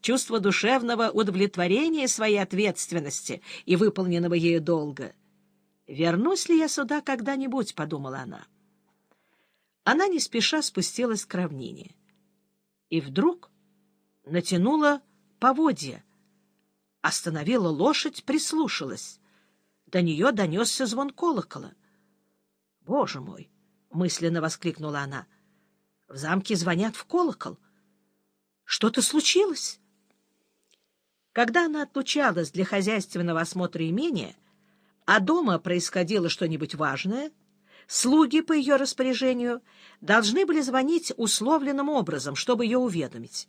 чувство душевного удовлетворения своей ответственности и выполненного ею долга. «Вернусь ли я сюда когда-нибудь?» — подумала она. Она не спеша спустилась к равнине. И вдруг натянула поводья, остановила лошадь, прислушалась. До нее донесся звон колокола. «Боже мой!» — мысленно воскликнула она. «В замке звонят в колокол. Что-то случилось?» Когда она отлучалась для хозяйственного осмотра имения, а дома происходило что-нибудь важное, слуги по ее распоряжению должны были звонить условленным образом, чтобы ее уведомить.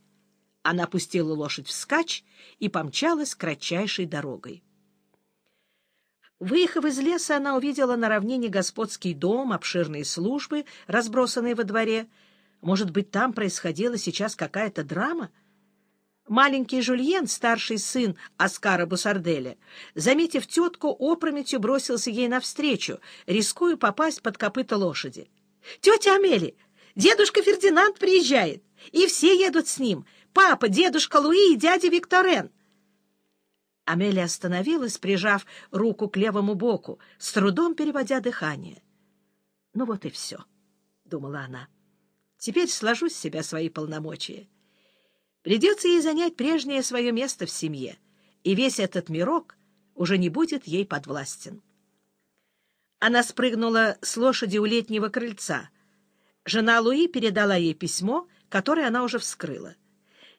Она пустила лошадь вскачь и помчалась кратчайшей дорогой. Выехав из леса, она увидела на равнине господский дом, обширные службы, разбросанные во дворе. Может быть, там происходила сейчас какая-то драма? Маленький Жульен, старший сын Оскара Бусарделя, заметив тетку, опрометью бросился ей навстречу, рискуя попасть под копыта лошади. — Тетя Амели, дедушка Фердинанд приезжает, и все едут с ним. Папа, дедушка Луи и дядя Викторен. Амелия остановилась, прижав руку к левому боку, с трудом переводя дыхание. «Ну вот и все», — думала она. «Теперь сложу с себя свои полномочия. Придется ей занять прежнее свое место в семье, и весь этот мирок уже не будет ей подвластен». Она спрыгнула с лошади у летнего крыльца. Жена Луи передала ей письмо, которое она уже вскрыла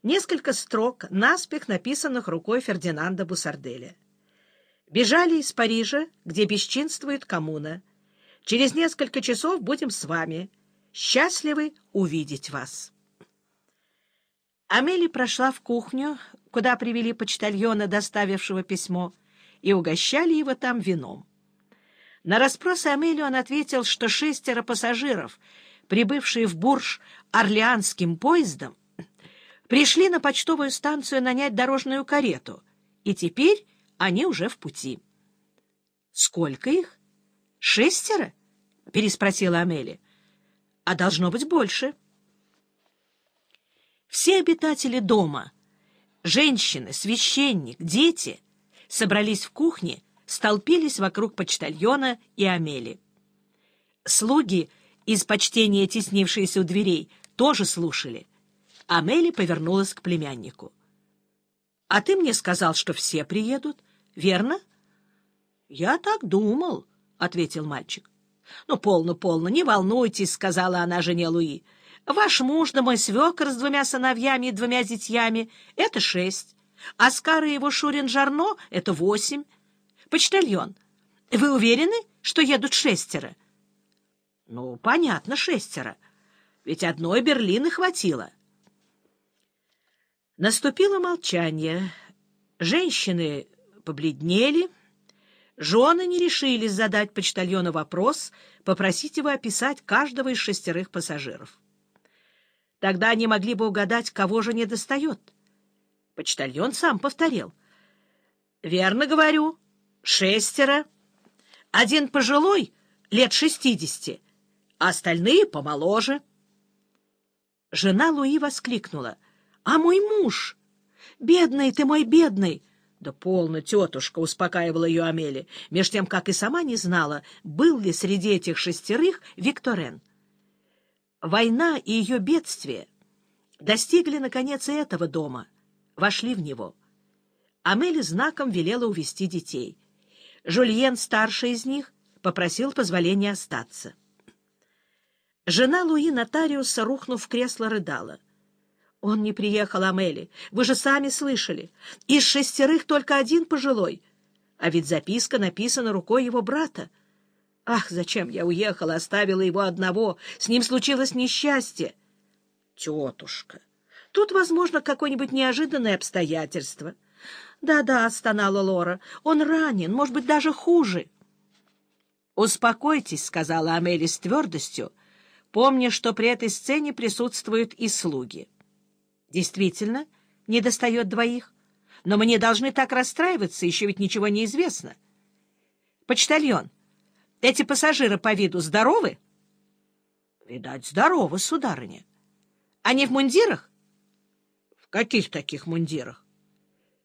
несколько строк, наспех написанных рукой Фердинанда Бусарделя. «Бежали из Парижа, где бесчинствует коммуна. Через несколько часов будем с вами. Счастливы увидеть вас». Амели прошла в кухню, куда привели почтальона, доставившего письмо, и угощали его там вином. На расспросы Амели он ответил, что шестеро пассажиров, прибывшие в Бурж Орлеанским поездом, пришли на почтовую станцию нанять дорожную карету, и теперь они уже в пути. — Сколько их? — Шестеро? — переспросила Амели. — А должно быть больше. Все обитатели дома, женщины, священник, дети, собрались в кухне, столпились вокруг почтальона и Амели. Слуги, из почтения теснившиеся у дверей, тоже слушали. Амели повернулась к племяннику. — А ты мне сказал, что все приедут, верно? — Я так думал, — ответил мальчик. — Ну, полно, полно, не волнуйтесь, — сказала она жене Луи. — Ваш муж да мой свекор с двумя сыновьями и двумя зятьями — это шесть. Оскар и его Шурин Жарно — это восемь. Почтальон, вы уверены, что едут шестеро? — Ну, понятно, шестеро. Ведь одной Берлины хватило. — Наступило молчание. Женщины побледнели. Жены не решились задать почтальону вопрос, попросить его описать каждого из шестерых пассажиров. Тогда они могли бы угадать, кого же не достает. Почтальон сам повторил. — Верно говорю. Шестеро. Один пожилой, лет шестидесяти, а остальные помоложе. Жена Луи воскликнула — а мой муж? Бедный ты мой, бедный! Да полно, тетушка, — успокаивала ее Амели, меж тем, как и сама не знала, был ли среди этих шестерых Викторен. Война и ее бедствие достигли, наконец, и этого дома, вошли в него. Амели знаком велела увести детей. Жульен, старший из них, попросил позволения остаться. Жена Луи Нотариуса, рухнув в кресло, рыдала — он не приехал, Амели. Вы же сами слышали. Из шестерых только один пожилой. А ведь записка написана рукой его брата. Ах, зачем я уехала, оставила его одного. С ним случилось несчастье. Тетушка, тут, возможно, какое-нибудь неожиданное обстоятельство. Да-да, стонала Лора. Он ранен, может быть, даже хуже. «Успокойтесь», — сказала Амели с твердостью, помня, что при этой сцене присутствуют и слуги. Действительно, не достает двоих. Но мы не должны так расстраиваться, еще ведь ничего не известно. Почтальон, эти пассажиры по виду здоровы? Видать, здоровы, сударыня. Они в мундирах? В — Каких таких мундирах?